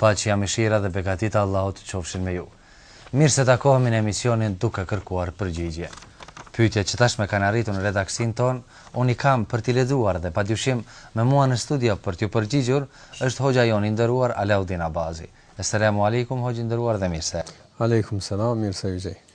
Paqja, mëshira dhe begatitë e Allahut qofshin me ju. Mirë se takohemi në emisionin Duke kërkuar përgjigje. Pyetjet që tashmë kanë arritur në redaksinë tonë, unë i kam për t'i lexuar dhe padyshim me mua në studio për t'iu përgjigjur është hoxha jonë i nderuar Alaudin Abazi. Eselamu Alejkum hoxhë i nderuar dhe mirë se. Alejkum selam, mirë se ju gjej.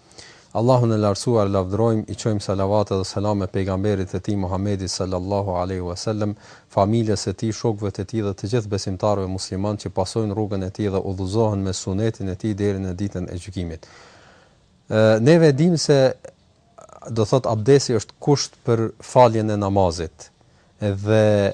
Allahun e Lartësuar e lavdërojmë, i çojmë salavate dhe selame Pejgamberit të Tij Muhammedit sallallahu alejhi ve sellem, familjes së tij, shokëve të tij dhe të gjithë besimtarëve muslimanë që pasojnë rrugën e tij dhe udhëzohen me sunetin e tij deri në Ditën e Gjykimit. Neve e dimë se do thotë abdesi është kusht për faljen e namazit. Edhe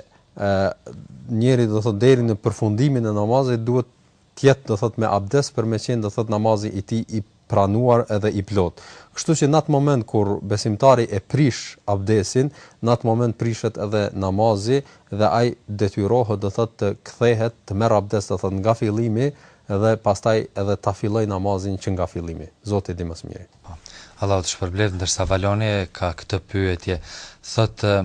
njeriu do thotë deri në përfundimin e namazit duhet të jetë do thotë me abdes për me qenë do thotë namazi i tij i pranuar edhe i plotë. Kështu që në atë moment kur besimtari e prish abdesin, në atë moment prishet edhe namazi dhe ai detyrohet do thotë të kthehet të merr abdes do thotë nga fillimi dhe pastaj edhe ta fillojë namazin që nga fillimi. Zoti e di më së miri. Po. Allahu të shpërbleftë, ndërsa Valoni e ka këtë pyetje. Thotë,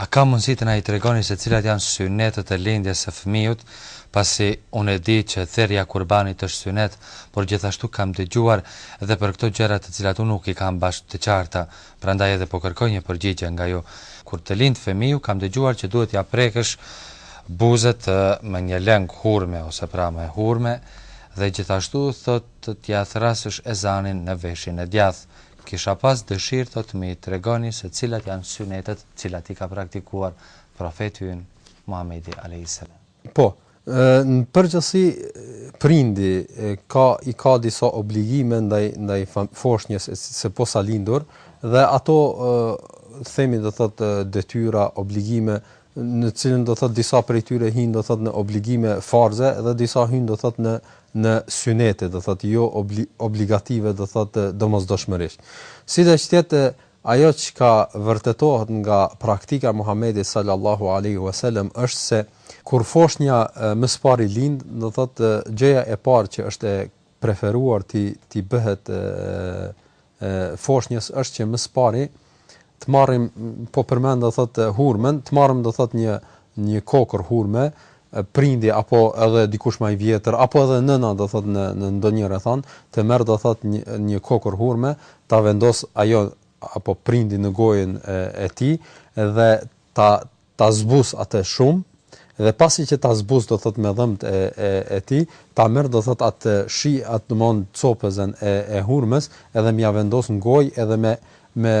A ka mundësi të na i tregoni se cilat janë synetet e lindjes së fëmiut, pasi unë e di që therja e kurbanit është synet, por gjithashtu kam dëgjuar edhe për këto gjëra të cilat unë nuk i kam bash të qarta, prandaj edhe po kërkoj një përgjigje nga ju. Kur të lind fëmiu kam dëgjuar që duhet t'ia prekësh buzët me një lëng hurme ose pra me hurme dhe gjithashtu thotë t'ia thrasësh ezanin në veshin e djathtë. Kisha pas dëshirë thotë të m'i tregoni se cilat janë synetet të cilat i ka praktikuar Profeti ynë Muhamedi alejhi selam. Po, në përgjithësi prindi ka i ka disa obligime ndaj ndaj foshnjës së posalindur dhe ato themi do thotë detyra, obligime në të cilën do thotë disa prej tyre hyjnë do thotë në obligime farze dhe disa hyjnë do thotë në në synete, do thotë jo obli, obligative, do thotë domosdoshmërisht. Sidoqë të jetë ajo çka vërtetohet nga praktika e Muhamedit sallallahu alaihi wasallam është se kur foshnja më së pari lind, do thotë gjëja e parë që është e preferuar t'i t'i bëhet foshnjës është që më së pari të marrim po përmend do thotë hurmën, të marrim do thotë një një kokër hurme, prindi apo edhe dikush më i vjetër apo edhe nëna do thotë në në ndonjë rrethanë, të merr do thotë një, një kokër hurme, ta vendos ajo apo prindi në gojën e, e tij dhe ta ta zbusë atë shumë dhe pasi që ta zbusë do thotë me dhëmbët e e e tij ta merr do thotë atë shi atë domthon copëzën e e hurmës edhe me ia vendos në gojë edhe me me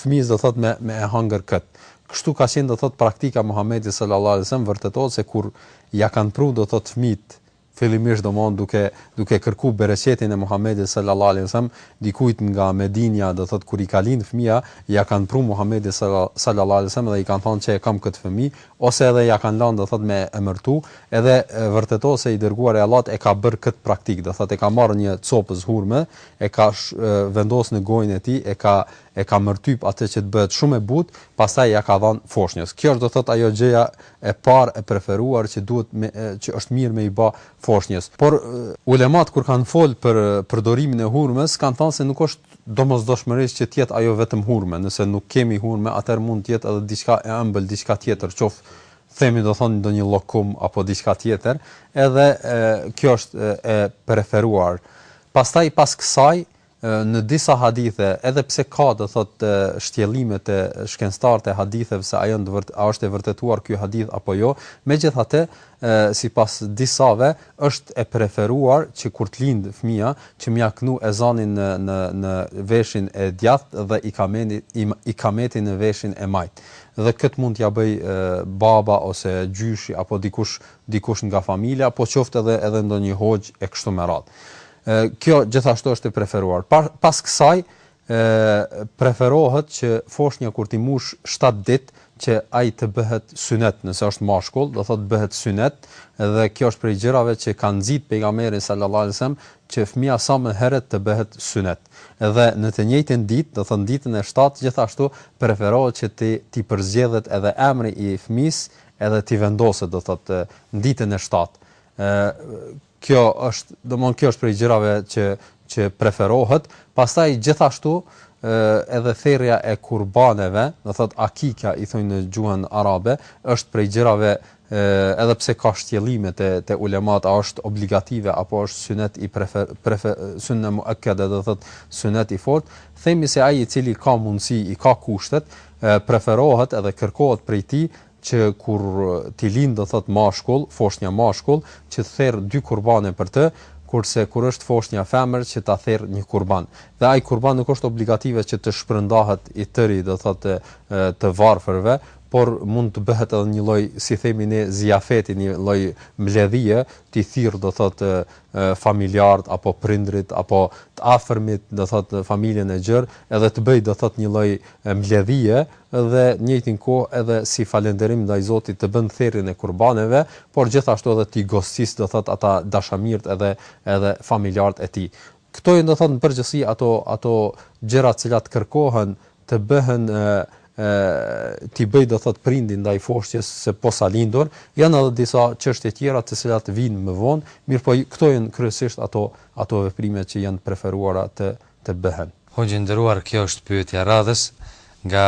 fëmijës do thotë me me e hangër kët. Kështu ka qenë do thotë praktika e Muhamedit sallallahu alaihi wasallam vërtetohet se kur ia kanë pru do thotë fëmijët fillimisht domthon duke duke kërku bereqetin e Muhamedit sallallahu alejhi ve sellem dikujt nga Medinja do thot kur i ka lind fëmija ja kan pru Muhamedit sallallahu alejhi ve sellem dhe i kan than qe e kam kët fëmij ose edhe ja kan lan do thot me emërtu edhe vërtetohet se i dërguari i Allahut e ka bër kët praktik do thot e ka marr një copëz hurme e ka vendos në gojën e tij e ka e ka mërtyp atë që të bëhet shum e but pastaj ja ka dhan foshnjës kjo është do thot ajo gjëja e parë e preferuar që duhet me që është mirë me i ba foshnjës por ulemat kur kanë fol për përdorimin e hurmës kanë thanë se nuk është domosdoshmërisht që të jetë ajo vetëm hurme nëse nuk kemi hurme atëherë mund të jetë edhe diçka e ëmbël diçka tjetër qoftë themi do thonë ndonjë llokum apo diçka tjetër edhe e, kjo është e preferuar pastaj pas kësaj në disa hadithe, edhe pse ka do thotë shtjellime te shkencëtarët e haditheve se a janë të vërt, a është i vërtetuar ky hadith apo jo, megjithatë sipas disave është e preferuar që kur të lindë fëmija që m'ia knu ezanin në në në veshin e djathtë dhe ikameni ikametin në veshin e majtë. Dhe këtë mund t'ia bëj baba ose gjyshi apo dikush dikush nga familja, po qoftë edhe edhe ndonjë hoxhë e kështu me radhë. Kjo gjithashtu është e preferuar. Pas kësaj preferohet që foshnja kur t'i mush shtatë ditë që ai të bëhet synet, nëse është mashkull, do thotë bëhet synet, dhe kjo është prej gjërave që ka nxit pejgamberi sallallahu alajhi wasallam që fëmija sa më herët të bëhet synet. Dhe në të njëjtën ditë, do thotë ditën e shtatë, gjithashtu preferohet që t'i t'i përzgjedhet edhe emri i fëmis edhe t'i vendoset do thotë në ditën e shtatë. Kjo është, domthon kjo është prej gjërave që që preferohet, pastaj gjithashtu edhe therrja e kurbaneve, do thot akika i thonë në gjuhën arabe, është prej gjërave edhe pse ka shtjellime te te ulemat a është obligative apo është sunet i prefer prefer sunne muakkada do thot sunet i fort themi se ai i cili ka mundësi i ka kushtet preferohet edhe kërkohet prej tij që kur t'i lind do thotë mashkull, foshnja mashkull, që të therrë dy kurbane për të, kurse kur është foshnja femër që ta therrë një kurban. Dhe ai kurban nuk është obligative që të shpërndahet i tëri, do thotë, të varfërve, por mund të bëhet edhe një lloj, si themi ne, ziafeti, një lloj mbledhie, t'i thirrë, do thotë, familjarët apo prindërit apo të afërmit, do thotë, familjen e gjerë, edhe të bëjë, do thotë, një lloj mbledhie, dhe njëjtin kohë edhe si falenderim ndaj Zotit të bën therjen e kurbaneve, por gjithashtu edhe ti gostis do thot ata dashamirët edhe edhe familjarët e tij. Këto janë do thot në përgjithësi ato ato gjëra të cilat kërkohen të bëhen ti bëj do thot prindi ndaj foshtjes së posalindur, janë edhe disa çështje tjera të cilat vijnë më vonë, mirëpo këto janë kryesisht ato ato veprime që janë preferuara të të bëhen. Hoxhë i nderuar kjo është pyetja e radhës nga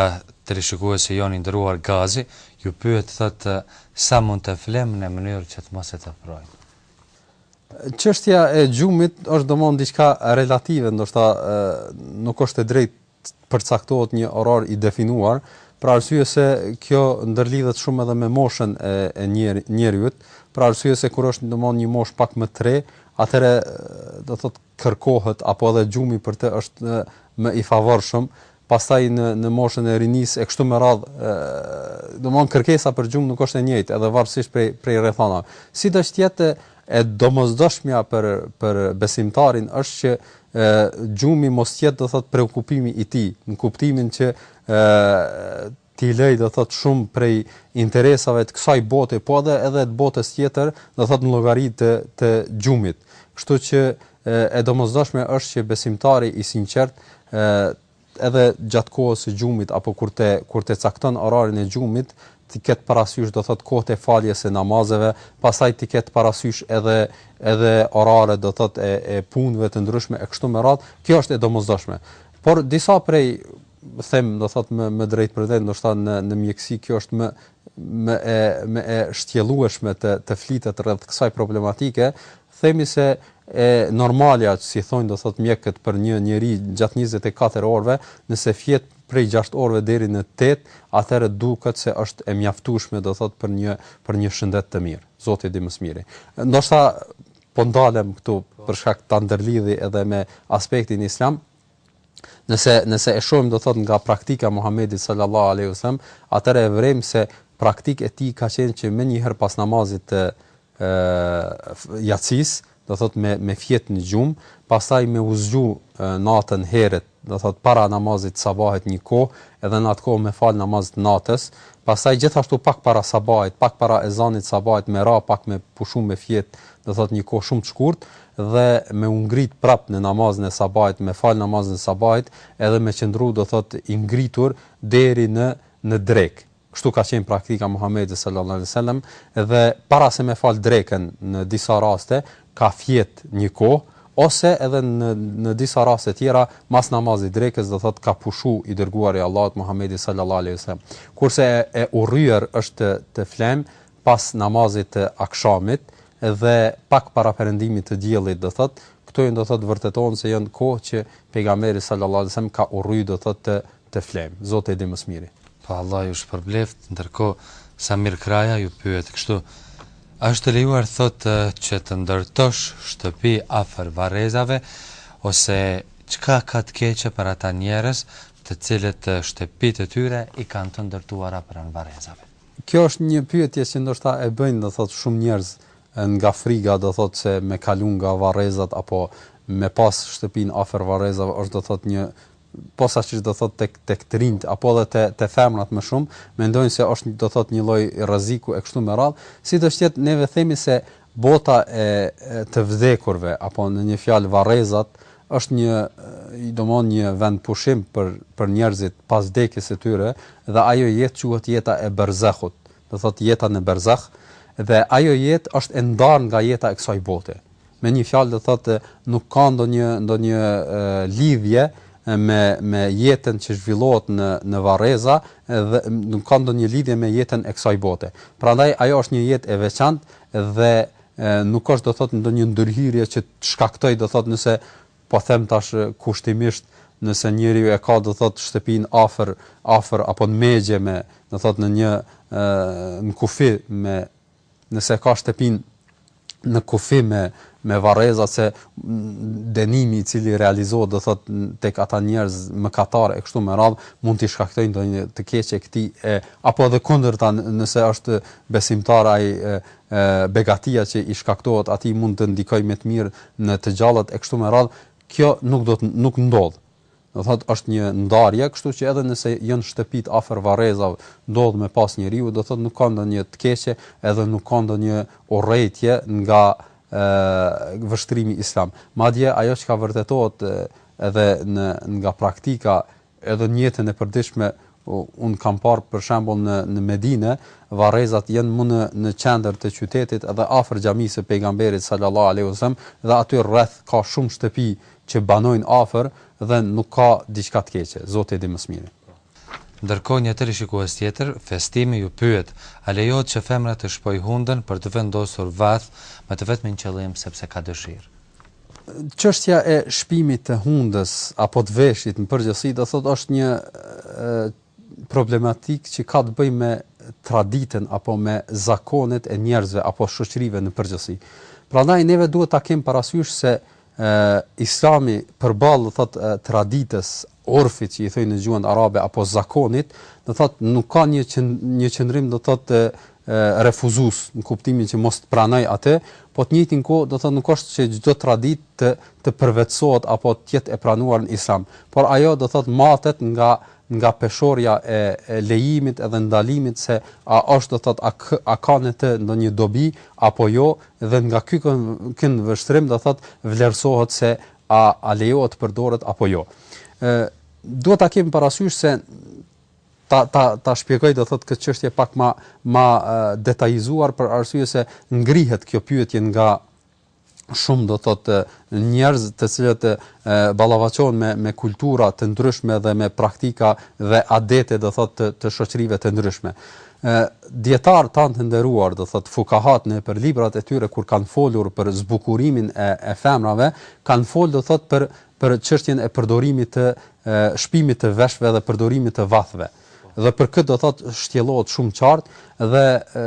teleshikuesi jonë i nderuar Gazi ju pyet thotë sa mund të flemë në mënyrë që të mos e teprojmë. Çështja e gjumit është domethon diçka relative, ndoshta nuk është e drejtë të përcaktohet një orar i definuar, për arsye se kjo ndërlidhet shumë edhe me moshën e e njeriut, për arsye se kur është domethon në moshë pak më të re, atëherë do thotë kërkohet apo edhe gjumi për të është më i favorshëm, pastaj në në moshën e rinisë e kështu me radhë, domthon kërkesa për gjumë nuk është e njëjtë edhe varësisht prej prej rrethanave. Sido që të jetë e domosdoshmja për për besimtarin është që ë gjumi mos të jetë do thot preokupimi i tij, në kuptimin që ë ti lëj do thot shumë prej interesave të kësaj bote po edhe edhe të botës tjetër do thot në llogari të të gjumit kështu që e domosdoshme është që besimtari i sinqert edhe gjatë kohës së gjumit apo kur e kur e cakton orarin e gjumit ti ket parasysh do thot kohët e faljes së namazeve pastaj ti ket parasysh edhe edhe oraret do thot e e punëve të ndryshme e kështu me radh kjo është e domosdoshme por disa prej them do thot më më drejt për drejt ndoshta në në mjekësi kjo është më më e më e shtjellueshme të të flitet rreth kësaj problematike themi se e normalja siç thonë do thot mjekët për një njeri gjatë 24 orëve nëse fjet prej 6 orëve deri në 8 atëherë duket se është e mjaftueshme do thot për një për një shëndet të mirë zoti e di më së miri ndoshta po ndalem këtu për shkak ta ndërlidhi edhe me aspektin islam Nëse nëse e shohim do thotë nga praktika e Muhamedit sallallahu alaihi wasallam, atëherë e vrejmë se praktikë e tij ka qenë që menjëherë pas namazit të jacis, do thotë me me fjet në gjumë, pastaj me u zgju natën herët, do thotë para namazit të sabahit një kohë, edhe në atë kohë me fal namaz të natës, pastaj gjithashtu pak para sabahit, pak para ezanit të sabahit me ra pak me pushu me fjet, do thotë një kohë shumë të shkurtë, dhe me u ngrit prap në namazin e sabahit me fal namazin e sabahit edhe me qëndru do thot i ngritur deri në në drekë kështu ka qenë praktika Muhamedit sallallahu alejhi ve sellem dhe para se me fal drekën në disa raste ka fjet një kohë ose edhe në në disa raste tjera mas namazit drekës do thot ka pushu i dërguari i Allahut Muhamedi sallallahu alejhi ve sellem kurse e urryer është të flejm pas namazit të akshamit dhe pak para perëndimit të diellit do thot këto janë do thot vërtetohen se janë kohë që pejgamberi sallallahu alaihi wasallam ka urry do thot të të flejm zoti e di më së miri Po Allah ju shpërbleft, ndërkohë Samir Kraja ju pyet kështu, A është e lejuar thotë që të ndërtosh shtëpi afër varrezave ose çka ka të keqe për ata njerëz të cilët shtëpitë e tyre i kanë të ndërtuara pranë varrezave? Kjo është një pyetje që ndoshta e bëjnë do thotë shumë njerëz nga friga do thotë se me kalu nga varrezat apo me pas shtëpinë afër varrezave është do thotë një posaçërisht do thotë tek tek të rinjtë apo edhe te te femrat më shumë mendojnë se është do thotë një lloj rreziku e kështu me radhë sido që të jetë ne ve themi se Bota e të vdekurve apo në një fjalë varrezat është një domthon një vend pushim për për njerëzit pas vdekjes së tyre dhe ajo jetë quhet jeta e berzehut do thotë jeta në berzeh dhe ajo jetë është e ndarë nga jeta e kësaj bote me një fjalë do thotë nuk ka ndonjë ndonjë lidhje me me jetën që zhvillohet në në varreza dhe nuk ka ndonjë lidhje me jetën e kësaj bote prandaj ajo është një jetë e veçantë Dhe nuk është do thotë ndonjë ndërhyrje që të shkaktojë do thotë nëse po them tash kushtimisht nëse njeriu e ka do thotë shtëpinë afër afër apo në megje me do thotë në një në kufi me nëse e ka shtëpinë në kufi me me varreza se dënimi i cili realizohet do thot tek ata njerëz mëkatar e kështu me radh mund t'i shkaktojë ndonjë të keqe këtij e apo edhe e kundërta nëse është besimtar ai e, begatia që i shkaktohet atij mund të ndikojë me të mirë në të gjallët e kështu me radh kjo nuk do thot nuk ndodh Do thotë është një ndarje, kështu që edhe nëse janë shtëpitë afër varrezave, ndodh me pas njeriu, do thotë nuk ka ndonjë të keqe, edhe nuk ka ndonjë urrejtje nga vështrimi islam. Madje ajo çka vërtetohet edhe në nga praktika edhe në jetën e përditshme Unë kam parë për shembull në në Medine, varrezat janë mu në në qendër të qytetit dhe afër xhamisë së Pejgamberit sallallahu alejhi ve sellem dhe aty rreth ka shumë shtëpi që banojnë afër dhe nuk ka diçka të keqe, Zoti e di më së miri. Ndërkohë një teleshikues tjetër, Festimi, ju pyet, A lejohet që femra të shpojë hundën për të vendosur vath me të vetmin qëllim sepse ka dëshirë? Çështja e shpimit të hundës apo të veshit në përgjithësi do thotë është një problematik që ka të bëjë me traditën apo me zakonet e njerëzve apo shoqërive në përgjithësi. Prandaj neve duhet ta kem parasysh se ë Islami përballë thot traditës Urfit që i thojnë në gjuhën arabe apo zakonit, do thotë nuk ka një një qëndrim do thotë refuzues në kuptimin që mos të pranoj atë, po të njëjtën kohë do thotë nuk është që çdo traditë të përvetësohet apo të jetë e pranuar në Islam, por ajo do thotë matet nga nga peshorja e, e lejimit edhe ndalimit se a është do thotë a, a ka në të ndonjë dobi apo jo dhe nga ky këndvështrim do thotë vlerësohet se A a lejohet të përdoret apo jo. Ë duhet ta kemi parasysh se ta ta ta shpjegoj do thotë këtë çështje pak më më detajizuar për arsye se ngrihet kjo pyetje nga shumë do thotë njerëz të cilët ballafaqohen me me kultura të ndryshme dhe me praktika dhe adete do thotë të, të shoqërive të ndryshme. E, dijetarët tanë të nderuar, do thotë fukahat nëpër librat e tyre kur kanë folur për zbukurimin e, e femrave, kanë folë do thotë për, për çështjen e përdorimit të e, shpimit të veshve dhe përdorimit të vathëve. Dhe për këtë do thotë shtjellohet shumë qartë dhe e,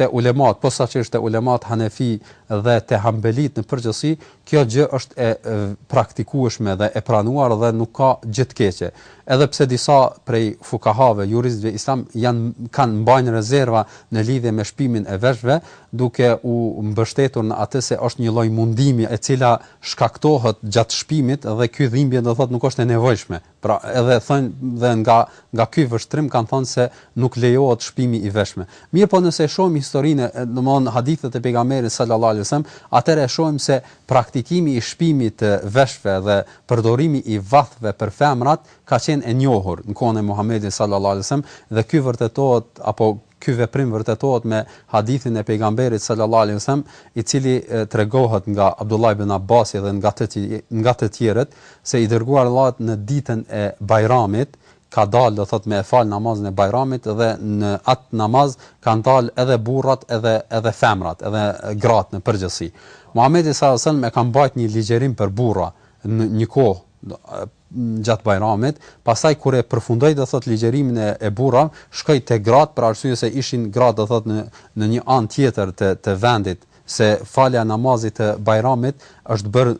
te ulemat, posaçërisht te ulemat hanefi dhe te hambelit në përgjithësi, Kjo gjë është e praktikueshme dhe e pranuar dhe nuk ka gjë të keqe. Edhe pse disa prej fukahave, juristëve islamë, a kanë mbajnë rezerva në lidhje me shpimin e veshve, duke u mbështetur në atë se është një lloj mundimi e cila shkaktohet gjatë shpimit dhe ky dhimbje do thotë nuk është e nevojshme. Pra, edhe thonë dhe nga nga ky vështrim kanë thënë se nuk lejohet shpimi i veshve. Mirëpo nëse e shohim historinë, domthonë hadithet e pejgamberit sallallahu alajhi wasallam, atëherë e shohim se praktikimi i shpimit të veshve dhe përdorimi i vathëve për femrat ka qenë e njohur në kohën e Muhamedit sallallahu alajhi wasallam dhe ky vërtetohet apo Ky veprim vërtetohet me hadithin e Pejgamberit sallallahu alejhi ve sellem, i cili tregohet nga Abdullah ibn Abbasi dhe nga të nga të tjerët, se i Dërguari i Allahut në ditën e Bajramit ka dalë, do thotë, me e falë namazin e Bajramit dhe në atë namaz kanë dalë edhe burrat edhe edhe femrat, edhe gratë në përgjithësi. Muhamedi sallallahu alejhi ve sellem e ka mbajt një ligjërim për burra në një kohë gjatë Bajramit, pastaj kur e përfundoi do thotë ligjërimin e e burrave, shkoi te gratë për arsye se ishin gratë do thotë në në një anë tjetër të të vendit, se falja e namazit të Bajramit është bërë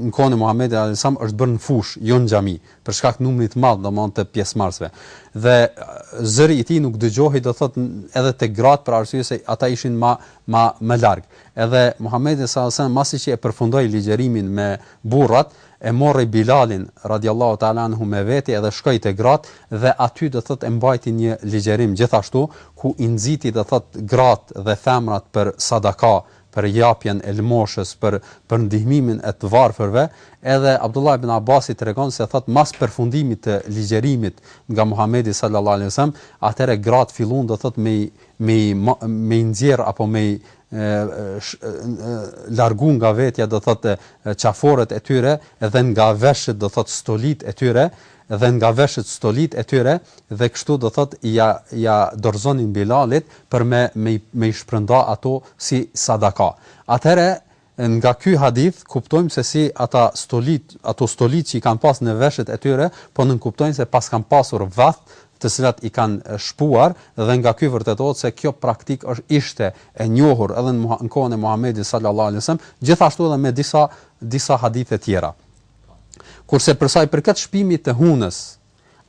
në kohën e Muhamedit alejhi selam, është bërë në fushë, jo në xhami, për shkak të numrit të madh domthonë të pjesëmarrësve. Dhe zëri i tij nuk dëgjohej do thotë edhe te gratë për arsye se ata ishin më më më larg. Edhe Muhamedi sallallahu alejhi selam masi që e përfundoi ligjërimin me burrat, e morri Bilalin, radijallahu ta'ala anhu, me veti edhe shkoi te gratë dhe aty, do të thotë, e mbajti një ligjërim gjithashtu, ku i nxiti, do të thotë, gratë dhe femrat për sadaka, për japjen e lëmoshës, për për ndihmimin e të varfërve, edhe Abdullah ibn Abasi tregon se thotë mas përfundimit të ligjërimit nga Muhamedi sallallahu alejhi ve sellem, atëherë gratë filluan, do të thotë, me i me i me i nxjerr apo me i largu nga vetja do thotë qaforet e tyre dhe nga veshët do thotë stolit e tyre dhe nga veshët stolit e tyre dhe kështu do thotë ia ia dorëzonin Bilalit për me me me i shpërnda ato si sadaka atëherë nga ky hadith kuptojmë se si ata stolit ato stolit që i kanë pas në veshët e tyre po nënkuptojnë se pas kanë pasur vath të cilat i kanë shpuar dhe nga ky vërtetohet se kjo praktikë është ishte e njohur edhe në në kohën e Muhamedit sallallahu alejhi ve sellem, gjithashtu edhe me disa disa hadithe tjera. Kurse për sa i përket shpimit të hunës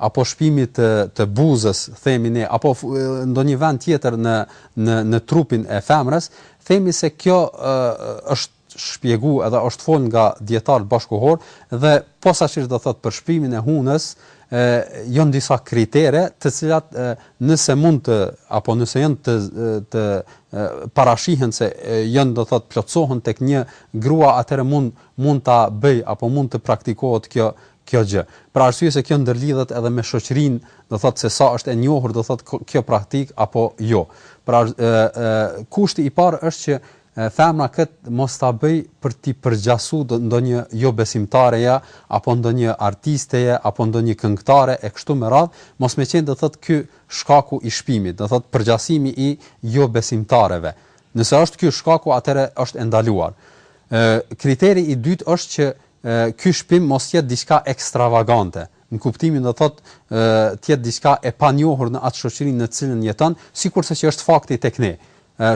apo shpimit të të buzës, themi ne, apo ndonjë vend tjetër në në në trupin e femrës, themi se kjo ë është shpjegu edhe është fol nga dijetarët bashkëkohorë dhe posaçërisht do thot për shpimin e hunës e janë disa kritere të cilat e, nëse mund të apo nëse janë të të parashihen se janë do thot plotësohen tek një grua atëherë mund mund ta bëjë apo mund të praktikohet kjo kjo gjë. Për arsye se kjo ndërlidhet edhe me shoqërinë, do thot se sa është e njohur do thot kjo praktikë apo jo. Pra e, e, kushti i parë është që E femra kët mos ta bëjë për t'i përgjasu ndonjë jobesimtareje apo ndonjë artisteje apo ndonjë këngëtare e kështu me radhë, mos me qenë do thot ky shkaku i shpimit, do thot përgjasimi i jobesimtareve. Nëse është ky shkaku atëherë është e ndaluar. Kriteri i dytë është që ky shpim mos jetë diçka ekstravagante. në kuptimin do të thotë të jetë diçka e panjohur në atë shoqëri në të cilën jeton, sikurse që është fakti tek ne.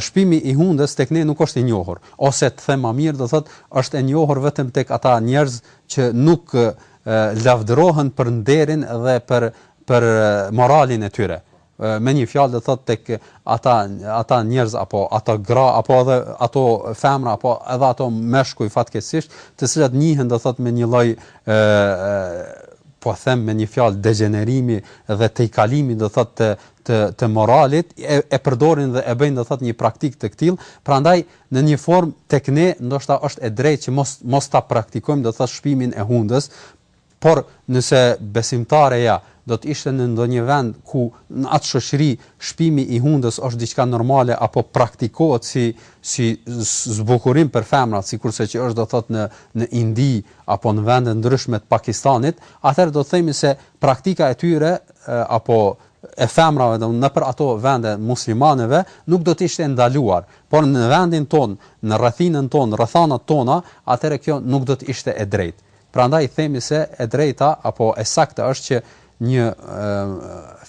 Shpimi i hundës tek ne nuk është i njohur, ose të them më mirë do të thotë është e njohur vetëm tek ata njerëz që nuk lavdërohen për nderin dhe për për moralin e tyre. me një fjalë do thotë tek ata ata njerëz apo ato gra apo edhe ato femra apo edhe ato meshkuj fatkeqësisht, të cilat njihen do thotë me një lloj ë po them me një fjalë degjenerimi dhe tejkalimi do thotë të të të moralit e, e përdorin dhe e bëjnë do thotë një praktikë të këtillë, prandaj në një formë tek ne ndoshta është e drejtë që mos mos ta praktikojmë do thotë shpimin e hundës, Por, nëse besimtareja do të ishte në ndonjë vend ku në atë shoqëri shpimi i hundës është diçka normale apo praktikohet si si zbukurim për femrat, sikurse që është do të thotë në në Indi apo në vende të ndryshme të Pakistanit, atëherë do të themi se praktika e tyre apo e femrave do nëpër ato vende muslimaneve nuk do të ishte e ndaluar, por në vendin tonë, në rrethinën tonë, rrethanat tona, atëherë kjo nuk do të ishte e drejtë. Prandaj themi se e drejta apo e sakta është që një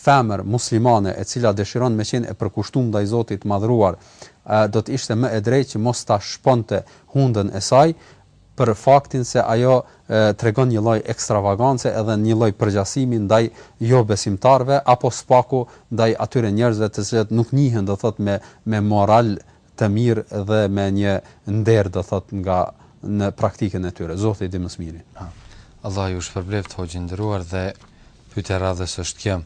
femër muslimane e cila dëshiron me qenë e përkushtume ndaj Zotit të Madhëruar, do të ishte më e drejtë që mos ta shponte hundën e saj për faktin se ajo tregon një lloj ekstravagance edhe një lloj përgjasimi ndaj jobesimtarëve apo së paku ndaj atyre njerëzve të cilët nuk njihen do thotë me me moral të mirë dhe me një nder do thotë nga në praktikën e tyre zoti e di më së miri. Allahu ju shpërbleftë hoxhë i nderuar dhe pyetja e radhës është kjo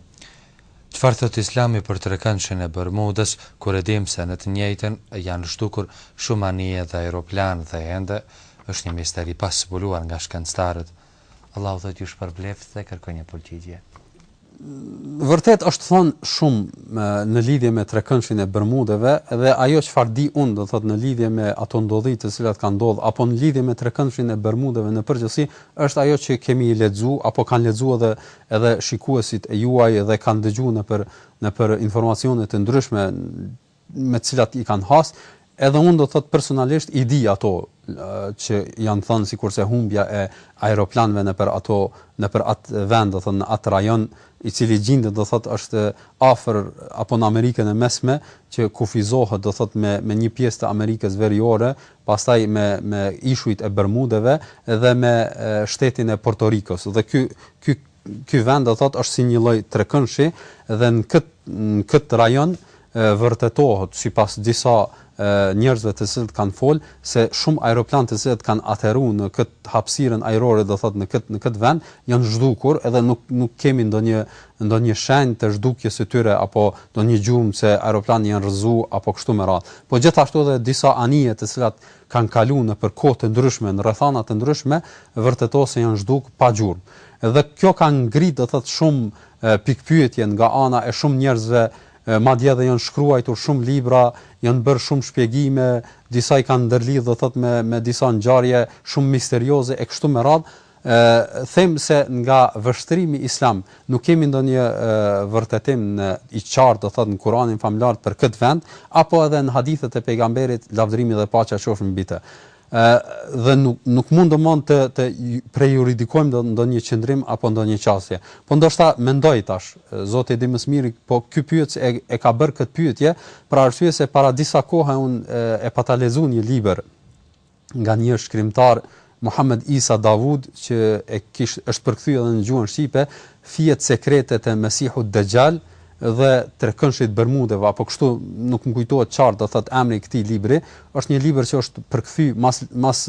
Çfarë thotë Islami për trekëndshin e Bermudës kur e dimë se në të njëjtën janë zhdukur shumë anije dhe aeroplanë dhe ende është një mister i pazbuluar nga shkencëtarët. Allahu do t'ju shpërbleftë dhe kërkoj një përgjigje. Vërtet është thonë shumë në lidhje me trekëndshin e Bermudeve dhe ajo çfarë di unë do thotë në lidhje me ato ndodhi të cilat kanë ndodh apo në lidhje me trekëndshin e Bermudeve në përgjithësi është ajo që kemi lexu apo kanë lexu edhe edhe shikuesit e juaj dhe kanë dëgju nëpër nëpër informacione të ndryshme me të cilat i kanë has, edhe unë do thotë personalisht i di ato që janë thënë sikurse humbja e aeroplanëve nëpër ato nëpër atë vend do thotë në atë rajon i cili gjindet do thotë është afër apo në Amerikën e Mesme që kufizohet do thotë me me një pjesë të Amerikës Veriore, pastaj me me ishujt e Bermudeve dhe me shtetin e Porto Rikos. Dhe ky ky Ky vend do thotë është si një lloj trekëndshi dhe në këtë në këtë rajon vërtetohet sipas disa njerëzve të cilët kanë fol se shumë aeroplanë të cilët kanë ateru në këtë hapësirën ajrore do thotë në këtë në këtë vend janë zhdukur edhe nuk nuk kemi ndonjë ndonjë shenjë të zhdukjes së tyre apo ndonjë gjurmë se aeroplanët janë rrëzu apo kështu me radhë. Po gjithashtu edhe disa anije të cilat kanë kalu nëpër kohë të ndryshme, në rrethana të ndryshme, vërtet se janë zhduk pa gjurmë. Dhe kjo ka ngrit do thotë shumë pikëpyetje nga ana e shumë njerëzve, madje edhe janë shkruajtur shumë libra, janë bërë shumë shpjegime, disa i kanë ndërlidhë do thotë me me disa ngjarje shumë misterioze e kështu me radhë, Ë them se nga vështrimi islam nuk kemi ndonjë vërtetim të qartë do thot në Kur'anin famëlartë për këtë vend apo edhe në hadithet e pejgamberit lavdërimi dhe paqja qofshin mbi të dhe nuk nuk mund të mund të të prejuridikojmë do ndonjë qëndrim apo ndonjë çështje. Po ndoshta mendoj tash, Zoti e di më së miri, po ky pyetës e, e ka bërë këtë pyetje për arsye se para disa kohë unë e, e pata lexuar një libër nga një shkrimtar Muhamed Isa Davud që e kish është përkthy edhe në gjuhën shqipe Fijet sekrete të Mesihut Dexhal dhe Trekëndshit Bermudeve apo kështu nuk më kujtohet qartë do thotë emri i këtij libri është një libër që është përkthy mas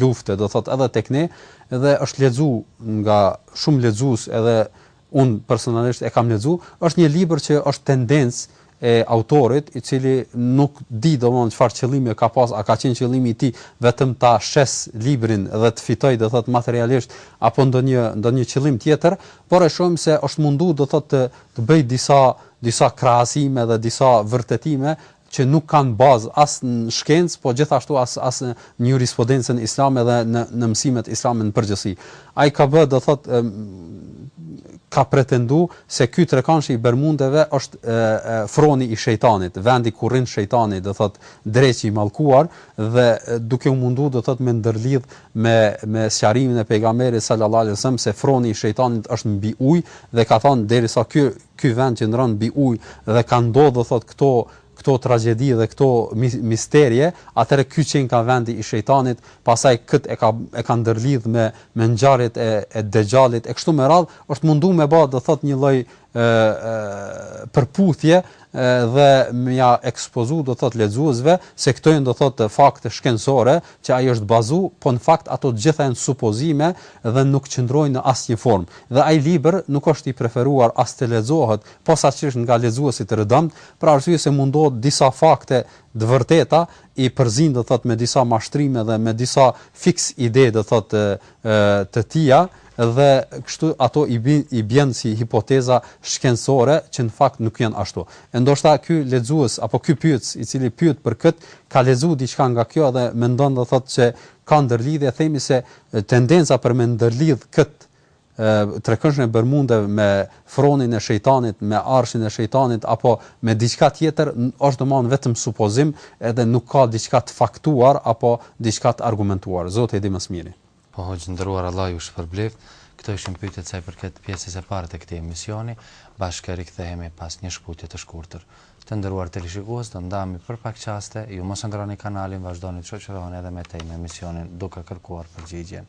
lufte do thotë edhe tek ne dhe është lexu nga shumë lexues edhe unë personalisht e kam lexu, është një libër që është tendencë e autorit, i cili nuk di domthonë çfarë qëllimi ka pas, a ka qenë qëllimi i tij vetëm ta shes librin dhe të fitojë do thotë materialisht apo ndonjë ndonjë qëllim tjetër, por e shohim se është mundu do thotë të të bëjë disa disa krahasime dhe disa vërtetime që nuk kanë bazë as në shkencë, po gjithashtu as as në jurisprudencën islame dhe në në mësimet islame në përgjithësi. Ai ka bë, do thotë, ka pretendu se ky trekëndshi i Bermundeve është e, e, froni i shejtanit, vendi ku rrin shejtani, do thot dreqi i mallkuar dhe duke u mundu do thot me ndërlidh me me sqarimin e pejgamberit sallallahu alajhi wasallam se froni i shejtanit është mbi ujë dhe ka thonë derisa ky Ky vend që qëndron mbi ujë dhe kanë ndodhur do thotë këto këto tragjedi dhe këto misterie, atëherë ky qenka vendi i shejtanit, pastaj këtë e ka e ka ndërlidh me me ngjarjet e e Dexhalit e kështu me radhë, është mundu me bë do thotë një lloj ë përputhje dhe me ja ekspozu do thotë lexuesve se këto janë do thotë fakte shkencore që ai është bazu, po në fakt ato të gjitha janë supozime dhe nuk qëndrojnë në asnjë formë. Dhe ai libër nuk është i preferuar as të lexohet, posaçërisht nga lexuesit e rëndomtë, për arsye se mundohet disa fakte të vërteta i përzinë do thotë me disa mashtrime dhe me disa fiks ide do thotë të tija dhe kështu ato i bin i bjen si hipoteza shkencore që në fakt nuk janë ashtu. E ndoshta ky lexues apo ky pyetës i cili pyet për këtë ka lexuar diçka nga kjo dhe mendon do thotë se ka ndërlidhje, themi se tendenca për me ndërlidh këtë ë trekëndshin e Bermundeve me fronin e shejtanit, me arshin e shejtanit apo me diçka tjetër është domon vetëm supozim edhe nuk ka diçka të faktuar apo diçka të argumentuar. Zoti e di më së miri. Po hoxhë i nderuar Allah ju shpërbleftë, këto ishin pyetjet sa i përket pjesës së parë të këtij emisioni, bashkë rikthehemi pas një shkëputje të shkurtër. Të nderuar teleshikues do ndahemi për pak çaste, ju mos e ndërroni kanalin vazhdoni të shoqëroheni edhe më tej me emisionin Duke kërkuar përgjigjen.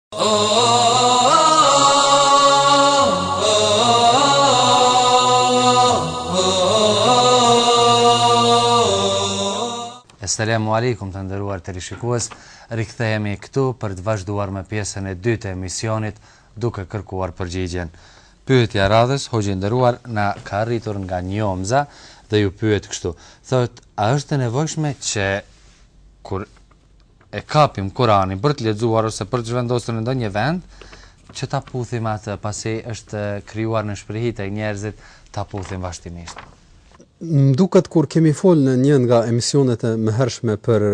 Esalamu alejkum të nderuar teleshikues, rikthehemi këtu për të vazhduar me pjesën e dytë të emisionit duke kërkuar përgjigjen. Pyetja e radhës, hoxhë i nderuar, na ka arritur nga Njomza dhe ju pyet kështu. Thotë, a është e nevojshme që kur e kapim Kur'anin për të lexuar ose për të zhvendosur në ndonjë vend, që ta puthim atë, pasi është krijuar një shprehi tek njerëzit, ta puthim vazhdimisht. Më duket kur kemi folë në një nga emisionet e mëhershme për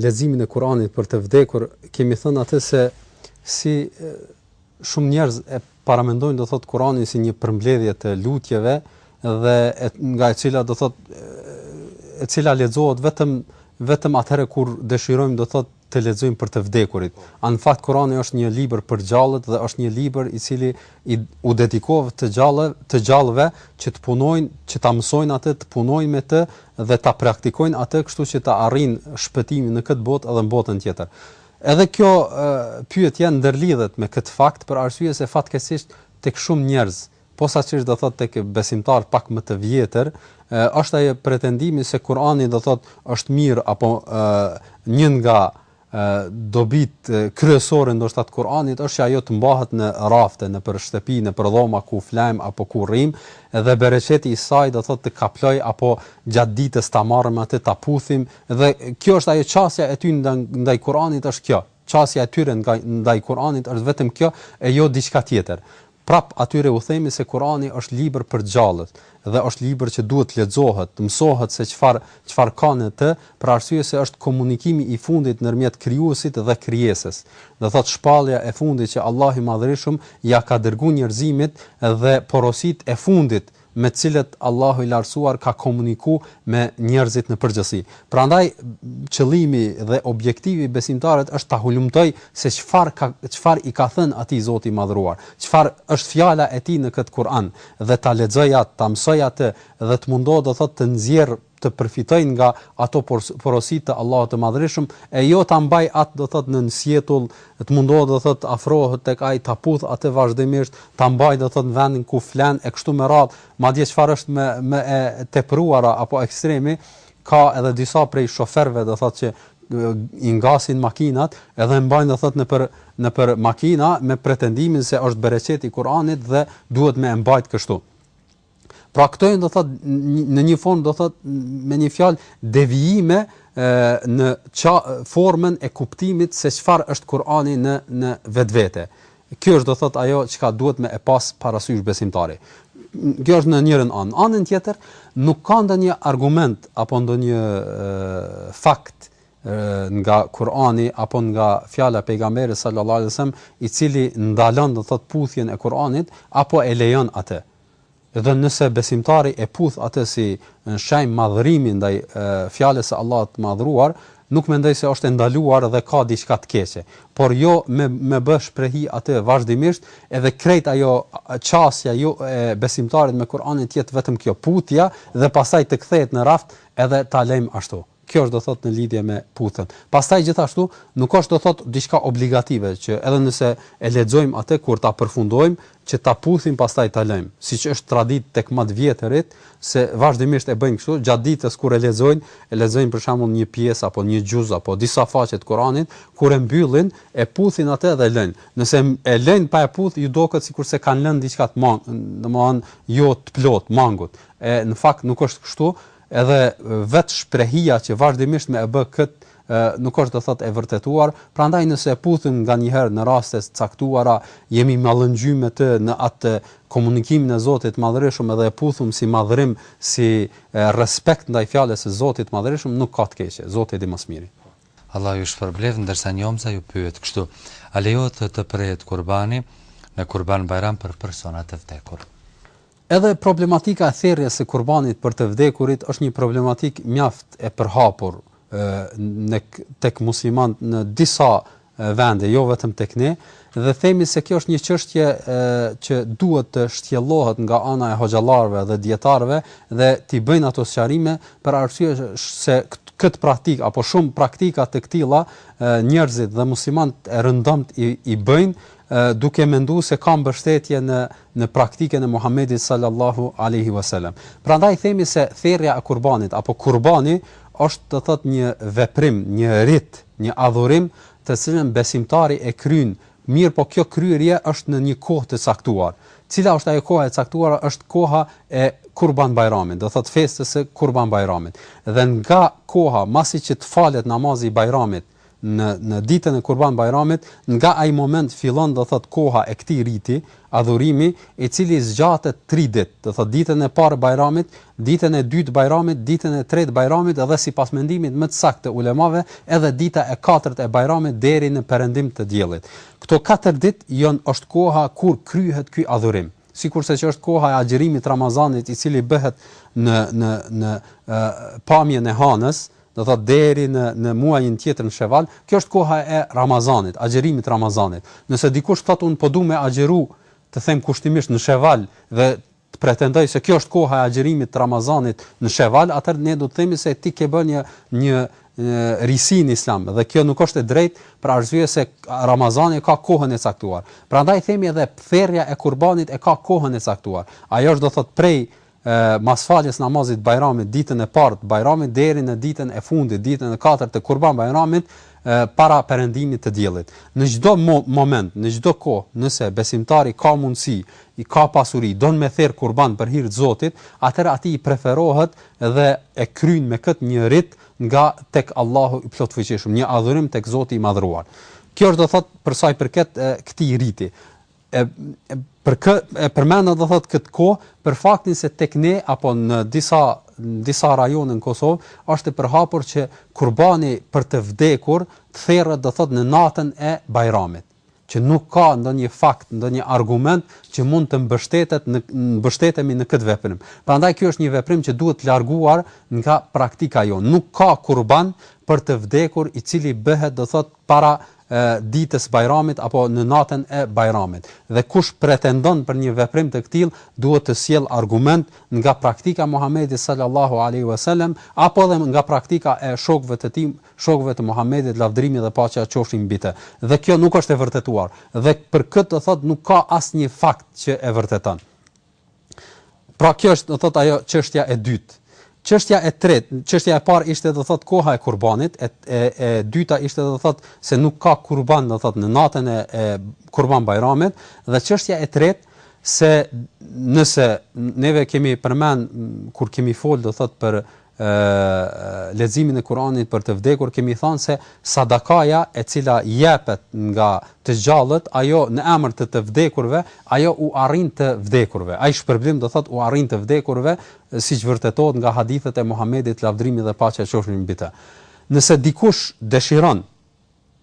leximin e Kur'anit për të vdekur, kemi thënë atë se si shumë njerëz e Paramendojnë do thotë Kuranin si një përmbledhje të lutjeve dhe e nga e cila do thotë e cila lexohet vetëm vetëm atëherë kur dëshirojmë do thotë të lexojmë për të vdekurit. A në fakt Kurani është një libër për gjallët dhe është një libër i cili iu dedikohet të gjallë të gjallëve që të punojnë, që ta mësojnë atë, të punojnë me të dhe ta praktikojnë atë, kështu që të arrijnë shpëtimin në këtë botë edhe në botën tjetër. Edhe kjo pyetje ndërlidhet me këtë fakt për arsye se fatkeqësisht tek shumë njerëz, posaçërisht do thotë tek besimtarë pak më të vjetër, është ai pretendimi se Kur'ani do thotë është mirë apo një nga dobitë kryesore ndoshta të Kur'anit është që ajo të mbahet në rafte, nëpër shtëpi, nëpër dhoma ku flajmë apo ku rrimë dhe bereqeti i saj do thotë të kaploj apo gjatë ditës ta marrim atë ta puthim Dhe kjo është ajo qasja e tyre ndaj ndaj Kur'anit është kjo, qasja e tyre nga ndaj Kur'anit është vetëm kjo e jo diçka tjetër. Prap atyre u themi se Kur'ani është libër për të gjallët dhe është libër që duhet të lexohet, të mësohet se çfarë çfarë ka në të, për arsye se është komunikimi i fundit ndërmjet Krijuesit dhe krijesës. Do thotë shpallja e fundit që Allahu i Madhërishëm ia ka dërgu njerëzimit dhe porositë e fundit me të cilat Allahu i Lartësuar ka komuniku me njerëzit në përgjithësi. Prandaj, qëllimi dhe objektivi i besimtarit është ta hulumtojë se çfarë ka, çfarë i ka thënë atij Zoti i Madhëruar, çfarë është fjala e Tij në këtë Kur'an, dhe ta lexojë atë, ta mësojë atë dhe të mundohet do thotë të nxjerrë të përfitojnë nga ato porosi të Allahut të Madhërishëm, e jo ta mbajë atë do thotë nën sjetull, të mundohet do thotë të afrohet tek ai, ta puthë atë vazhdimisht, ta mbajë do thotë në vendin ku flen e kështu me radhë, madje çfarë është më më e tepruara apo ekstremi, ka edhe disa prej shoferëve do thotë që i ngasin makinat edhe mbajnë do thotë nëpër nëpër makina me pretendimin se është bereqet i Kuranit dhe duhet me e mbajt kështu. Pra këto do thot në një formë do thot me një fjalë devijime në formën e kuptimit se çfarë është Kurani në në vetvete. Kjo është do thot ajo çka duhet me e pas parasysh besimtari. Kjo është në njërën anë. Në anën tjetër nuk ka ndonjë argument apo ndonjë fakt nga Kurani apo nga fjala e pejgamberit sallallahu alajhi wasallam i cili ndalon do thot puthjen e Kuranit apo e lejon atë. Dhe nëse besimtari e puth atë si shenjë madhërimi ndaj fjalës së Allahut të madhruar, nuk mendoj se është e ndaluar dhe ka diçka të keqe, por jo me e bë shprehi atë vazhdimisht, edhe krejt ajo qasja e besimtarit me Kur'anin të jetë vetëm kjo puthja dhe pastaj të kthehet në raft edhe ta lejmë ashtu. Kjo është do thotë në lidhje me puthjen. Pastaj gjithashtu nuk është do thotë diçka obligative që edhe nëse e lexojmë atë kur ta përfundojmë që ta puthim pastaj ta lëjmë, siç është traditë tek më të vjetërit se vazhdimisht e bëjnë kështu, gjatë ditës kur e lexojnë, e lexojnë për shembull një pjesë apo një xhuz apo disa faqe të Kuranit, kur e mbyllin, e puthin atë dhe e lëjnë. Nëse e lëjnë pa e puth ju duket sikurse kanë lënë diçka të mangët, domethënë jo të plotë, mangut. E në fakt nuk është kështu, Edhe vetë shprehia që vazhdimisht me e bë këtë nuk është do thotë e vërtetuar, prandaj nëse e puthim nganjëherë në raste të caktuara jemi mallëngjy me të në atë komunikimin e Zotit të Madhërishëm edhe e puthum si madhërim si respekt ndaj fjalës së Zotit të Madhërishëm nuk ka të keqe Zoti e di më së miri. Allah ju shpërbleftë, ndërsa Njomza ju pyet kështu, A lejohet të të prehet kurbani në Kurban Bajram për persona të vdekur? Edhe problematika e therrjes së kurbanit për të vdekurit është një problematikë mjaft e përhapur ë tek muslimanët në disa vende, jo vetëm tek ne, dhe themi se kjo është një çështje që duhet të shtjellohet nga ana e hoxhallarëve dhe dietarëve dhe t'i bëjnë ato sqarime për arsye se këtë praktikë apo shumë praktika të këtilla njerëzit dhe muslimanët e rëndomtë i, i bëjnë duke menduar se ka mbështetje në në praktikën e Muhamedit sal-Allahu alejhi ue selem. Prandaj themi se therrja e kurbanit apo kurbani është do të thotë një veprim, një rit, një adhurim të cilën besimtari e kryen, mirëpo kjo kryerje është në një kohë të caktuar. Cila është ajo koha e caktuar është koha e Kurban Bajramit, do të thotë festës së Kurban Bajramit. Dhe nga koha masi që të falet namazi i Bajramit, në në ditën e Kurban Bajramit, nga ai moment fillon do thotë koha e këtij riti, adhurimi, i cili zgjatet tri ditë, do thotë ditën e parë Bajramit, ditën e dytë Bajramit, ditën e tretë Bajramit dhe sipas mendimit më të saktë të ulemave edhe dita e katërt e Bajramit deri në perëndim të diellit. Këto katër ditë janë është koha kur kryhet ky adhurim. Sikurse që është koha e agjërimit të Ramazanit i cili bëhet në në në pamjen e hanës, do të thotë deri në në muajin tjetër në Sheval, kjo është koha e Ramazanit, agjërimit të Ramazanit. Nëse dikush thotë unë po dua me agjëru, të them kushtimisht në Sheval dhe të pretendoj se kjo është koha e agjërimit të Ramazanit në Sheval, atëherë ne do të themi se ti ke bërë një një risi në Islam dhe kjo nuk është e drejtë për arsye se Ramazani ka kohën e caktuar. Prandaj themi edhe therrja e kurbanit e ka kohën e caktuar. Ajo është do thotë prej E, mas faljes namazit Bajramit, ditën e parë të Bajramit deri në ditën e fundit, ditën e katërt të Kurban Bajramit, e, para perëndimit të diellit. Në çdo mo moment, në çdo kohë, nëse besimtari ka mundësi, i ka pasuri, don me therë kurban për hir të Zotit, atëherë atij i preferohet dhe e kryen me këtë një rit nga tek Allahu i Plotfuqishëm, një adhurim tek Zoti i Madhëruar. Kjo është do thotë për sa i përket e, këtij riti. e për kë e përmenda do thot këtë kohë për faktin se tek ne apo në disa në disa rajone në Kosovë është e përhapur që kurbani për të vdekur të therret do thot në natën e Bajramit që nuk ka ndonjë fakt, ndonjë argument që mund të mbështetet në mbështetemi në këtë veprim. Prandaj ky është një veprim që duhet larguar nga praktika jonë. Nuk ka kurban për të vdekur i cili bëhet do thot para ditës Bajramit apo në natën e Bajramit. Dhe kush pretendon për një veprim të këtillë, duhet të sjellë argument nga praktika e Muhamedit sallallahu alejhi ve selem apo dhe nga praktika e shokëve të tij, shokëve të Muhamedit lavdërimi dhe paqja qofshin mbi të. Dhe kjo nuk është e vërtetuar. Dhe për këtë do thotë nuk ka asnjë fakt që e vërteton. Pra kjo është, do thotë ajo çështja e dytë. Çështja e tretë, çështja e parë ishte do thotë koha e kurbanit, e e, e dyta ishte do thotë se nuk ka kurban do thotë në natën e, e Kurban Bajramit dhe çështja e tretë se nëse neve kemi përmend kur kemi fol do thotë për leximin e Kuranit për të vdekur kemi thënë se sadakaja e cila jepet nga të gjallët ajo në emër të të vdekurve ajo u arrin të vdekurve ai shpërblim do thot u arrin të vdekurve siç vërtetohet nga hadithet e Muhamedit lavdrimi dhe paqja qofshin mbi të nëse dikush dëshiron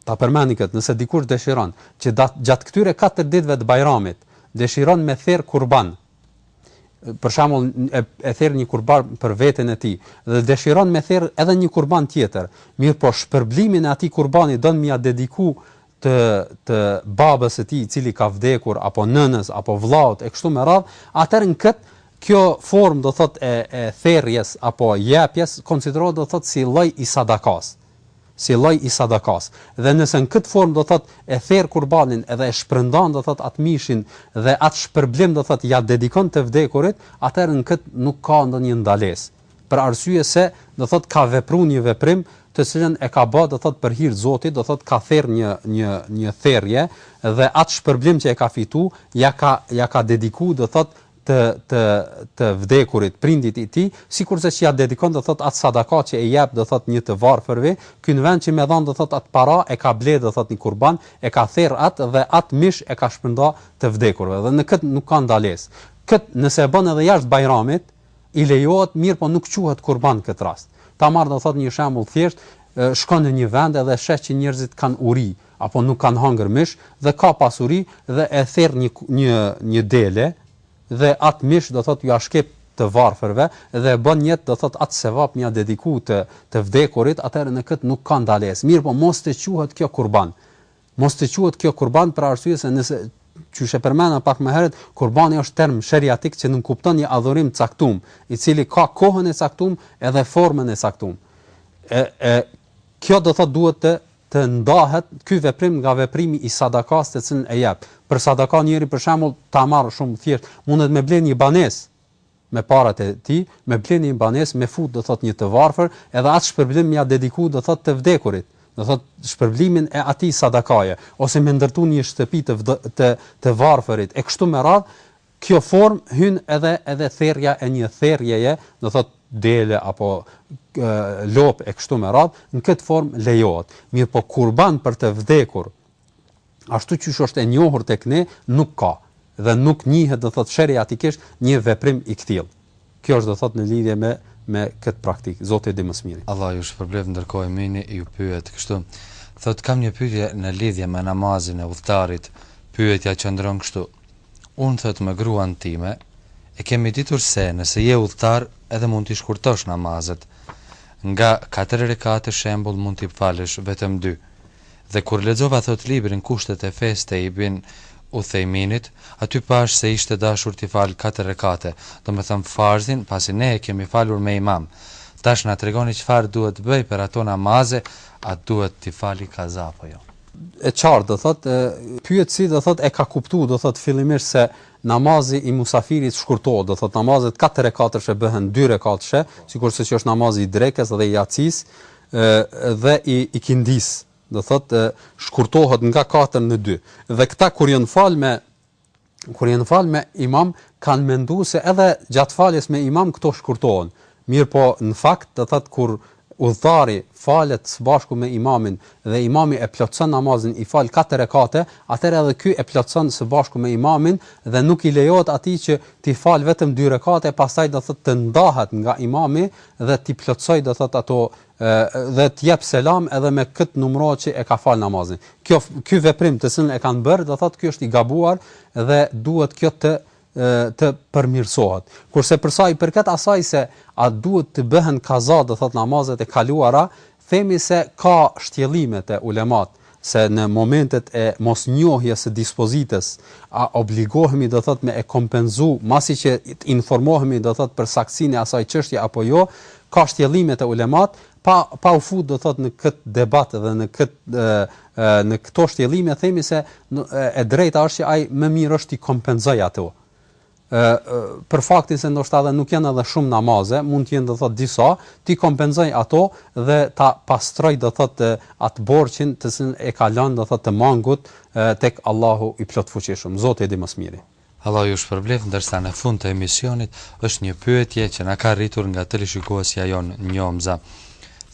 Ta përmendi këtë, nëse dikush dëshiron, që gjatë këtyre katër ditëve të Bajramit, dëshiron me therr kurban, për shembull e, e therr një kurban për veten e tij dhe dëshiron me therr edhe një kurban tjetër, mirëpo shpërblimin e atij kurbani don mja dediku të të babës së tij i cili ka vdekur apo nënës apo vëllaut e kështu me radh, atëherë në kët kjo formë do thot e e therrjes apo jepjes konsiderohet do thot si lloj i sadakasë. si lloj i sadakasë, dhe nëse në këtë formë do të thotë e therr kurbanin edhe e shpërndan do të thotë atë mishin dhe atë shpërblim do të thotë ia dedikon të vdekurit, atëherë në këtë nuk ka ndonjë ndalesë, për arsye se do të thotë ka vepru një veprim të cilën e ka ba do të thotë për hir të Zotit do të thotë ka therr një një një therrje dhe atë shpërblim që e ka fitu ia ka ia ka dediku do të thotë të të të vdekurit prindit i tij sikurse që ja dedikon do thot at sadaka që e jep do thot një të varfërve ky në vend që me dhan do thot at para e ka ble do thot një kurban e ka therr at dhe at mish e ka shpërnda të vdekurve dhe në kët nuk ka ndales kët nëse e bën edhe jasht bajramit i lejohet mirëpo nuk quhet kurban kët rast ta marr do thot një shembull thjesht shkon në një vend edhe sheh që njerzit kan uri apo nuk kanë hangër mish dhe ka pasuri dhe e therr një një një dele dhe atë mish do thotë jua shkep të varfërve dhe e bën nijet do thotë atë sevap mja dediku të të vdekurit atëherë në këtë nuk ka ndalesë mirëpo mos të quhet kjo kurban mos të quhet kjo kurban për arsye se nëse qysh e përmenda pak më herët kurbani është term sheriatik që nënkupton një adhurim caktum i cili ka kohën e caktum edhe formën e caktum e e Kjo do të thotë duhet të të ndahet ky veprim nga veprimi i sadakasë të cilën e jep. Për sadaka njeri për shembull ta marr shumë thjesht, mundet me ble një banesë me parat e tij, me ble një banesë me fut do thotë një të varfër, edhe atë shpërblim mja dediku do thotë të vdekurit, do thotë shpërblimin e atij sadakaje, ose me ndërtu një shtëpi të të të varfërit e kështu me radhë, Kjo formë hyn edhe edhe therrja e një therrjeje, do thotë dele apo lopë e kështu me radhë, në këtë formë lejohet. Mirëpo kurban për të vdekur, ashtu qysh është e njohur tek ne, nuk ka dhe nuk njihet do thotë sheriatikisht një veprim i këtillë. Kjo është do thotë në lidhje me me këtë praktikë. Zoti e di më së miri. Allah ju shpërbleftë ndërkohë Emini ju pyet kështu thotë kam një pyetje në lidhje me namazin e udhëtarit pyetja qëndron kështu unë thotë me gruan time e kemi ditur se nëse je udhëtar edhe mund t'i shkurtosh namazet nga katër rekate shembull mund t'i falësh vetëm dy Dhe kur lexova thotë librin Kushtet e fesë të Ibn Uthejminit, aty pashë se ishte dashur t'i fal katër rekate, domethënë farzin, pasi ne e kemi falur me imam. Tash na tregoni çfarë duhet të bëj për ato namaze, a duhet t'i fali kaza apo jo? E qartë do thotë, pyetësi do thotë e ka kuptuar do thotë fillimisht se namazi i musafirit shkurtohet, do thotë namazet katër rekatëshe bëhen dy rekatëshe, sikurse që është namazi i drekës dhe i jacisë, dhe i ikindisë, do thotë shkurtohen nga katër në dy. Dhe këta kur janë fal me kur janë fal me imam kanë menduar se edhe gjatë faljes me imam këto shkurtohen. Mirëpo në fakt do thotë kur udhëtari falet së bashku me imamin dhe imami e plotëson namazin i fal katër rekate, atëherë edhe ky e plotëson së bashku me imamin dhe nuk i lejohet atij që t'i falë vetëm dy rekate, pastaj do thotë të ndahet nga imami dhe t'i plotësojë do thot ato dhe të japë selam edhe me këtë numërohet që e ka fal namazin kjo ky veprim të cilin e kanë bërë do thot ky është i gabuar dhe duhet kjo të të përmirësohet kurse për sa i përket asaj se a duhet të bëhen kaza do thotë namazet e kaluara Themi se ka shtjellime te ulemat se në momentet e mosnjohjes së dispozitës a obligohemi do thotë me e kompenzu masi që të informohemi do thotë për saktësinë e asaj çështje apo jo ka shtjellime te ulemat pa pa u fut do thotë në kët debat dhe në kët në këto shtjellime themi se e drejta është që ai më mirë është t'i kompenzojë ato për faktin se ndoshta edhe nuk janë edhe shumë namaze, mund të jenë do thotë disa, t'i kompenzojë ato dhe ta pastrojë do thotë atë borxhin të cilin e ka lënë do thotë të mangut tek Allahu i Plotfuqishëm. Zoti e di më së miri. Allahu ju shpërbleftë, ndërsa në fund të emisionit është një pyetje që na ka arritur nga teleshikuesja jonë Njomza.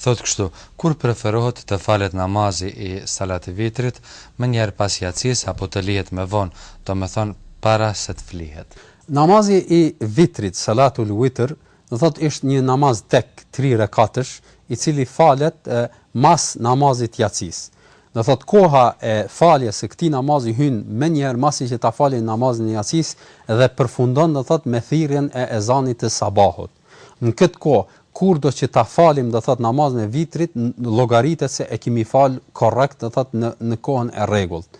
Thotë kështu, Kur preferohet të falet namazi i Salati Vitrit, menjëherë pas jacisë apo të lihet më vonë, domethënë para se të flihet. Namazi i Vitrit, Salatul Vitr, do thotë është një namaz tek trirekatësh, i cili falet mas namazit të jacisë. Do thotë koha e faljes së këtij namazi hyn menjëherë masi që ta falim namazin e jacisë dhe përfundon do thotë me thirrjen e ezanit të sabahut. Në këtë kohë, kurdo që ta falim, do thotë namazin e vitrit, llogaritet se e kimi falë korrekt, do thotë në në kohën e rregullt.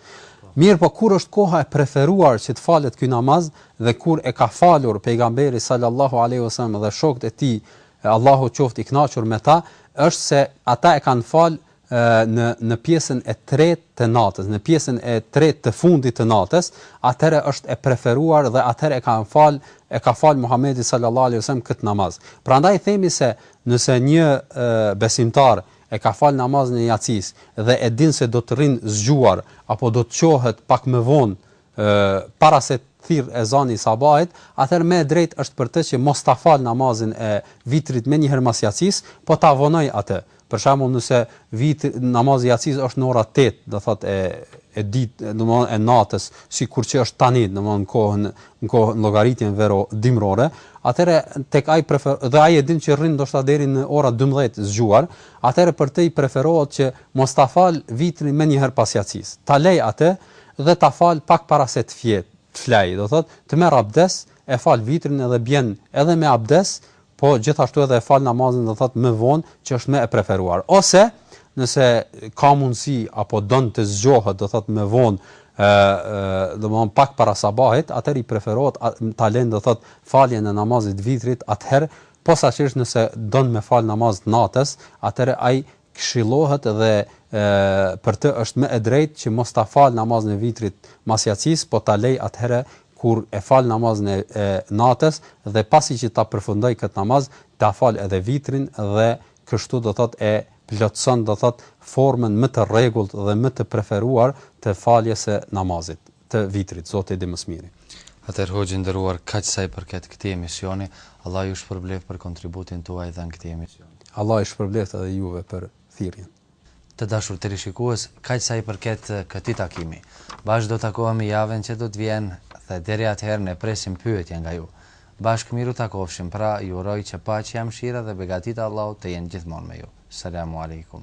Mirëpo kur është koha e preferuar që të falet ky namaz dhe kur e ka falur pejgamberi sallallahu alejhi ve sellem dhe shokët e tij, Allahu qoftë i kënaqur me ta, është se ata e kanë falë në në pjesën e tretë të natës, në pjesën e tretë të fundit të natës, atëherë është e preferuar dhe atëherë e kanë fal e ka fal Muhamedi sallallahu alaihi wasallam këtë namaz. Prandaj themi se nëse një besimtar e ka fal namazin e jacis dhe e din se do të rrin zgjuar apo do të çohet pak më vonë para se të thirrë ezani i sabahit, atëherë më e drejtë është për të që mos ta falë namazin e vitrit menjëherë mas jacisë, po ta vonojë atë. Për shembull, nëse vitri, namazi i jacisë është në ora tetë, do thotë e e ditë, domthonë e natës, sikur që është tani, domthonë në kohën në kohën llogaritjen vero, dimërore, atëherë tek ai prefer, dhe ai e din që rrin ndoshta deri në ora 12 zgjuar, atëherë për të i preferohet që mos ta falë vitrin menjëherë pas jacisë. Ta lejë atë, dhe ta fal pak para se të fjetë, të flejë, do thotë, të merr abdes, e fal vitrin edhe bjen edhe me abdes, po gjithashtu edhe e fal namazin do thotë më vonë, që është më e preferuar. Ose, nëse ka mundësi apo don të zgjohet, do thotë më vonë, ë domthon pak para sabahit, atëherë i preferohet ta lënë do thotë faljen e namazit të vitrit atëherë, posaçërisht nëse don me fal namaz të natës, atëherë ai këshillohet dhe për të është më e drejtë që mos ta falë namazin e vitrit mas jacisë, po ta lejë atëherë kur e falë namazin e natës dhe pasi që ta përfundojë këtë namaz, ta falë edhe vitrin dhe kështu do thotë e plotëson do thotë formën më të rregullt dhe më të preferuar të faljes së namazit të vitrit, Zoti e di më së miri. Atëherë Hoxhë i nderuar kaq sa i përket këtij emisioni, Allahu ju shpërbleftë për kontributin tuaj dhënë këtij emisioni. Allahu ju shpërbleftë edhe juve për thirrjen. Të dashur teleshikues, kaq sa i përket këtij takimi. Bashkë do takohemi javën që do të vjen dhe deri atëherë ne presim pyetje nga ju. Bashkë mirupafshim, pra ju uroj që paqja, mëshira dhe begatitë e Allahut të jenë gjithmonë me ju. Selamu Alejkum.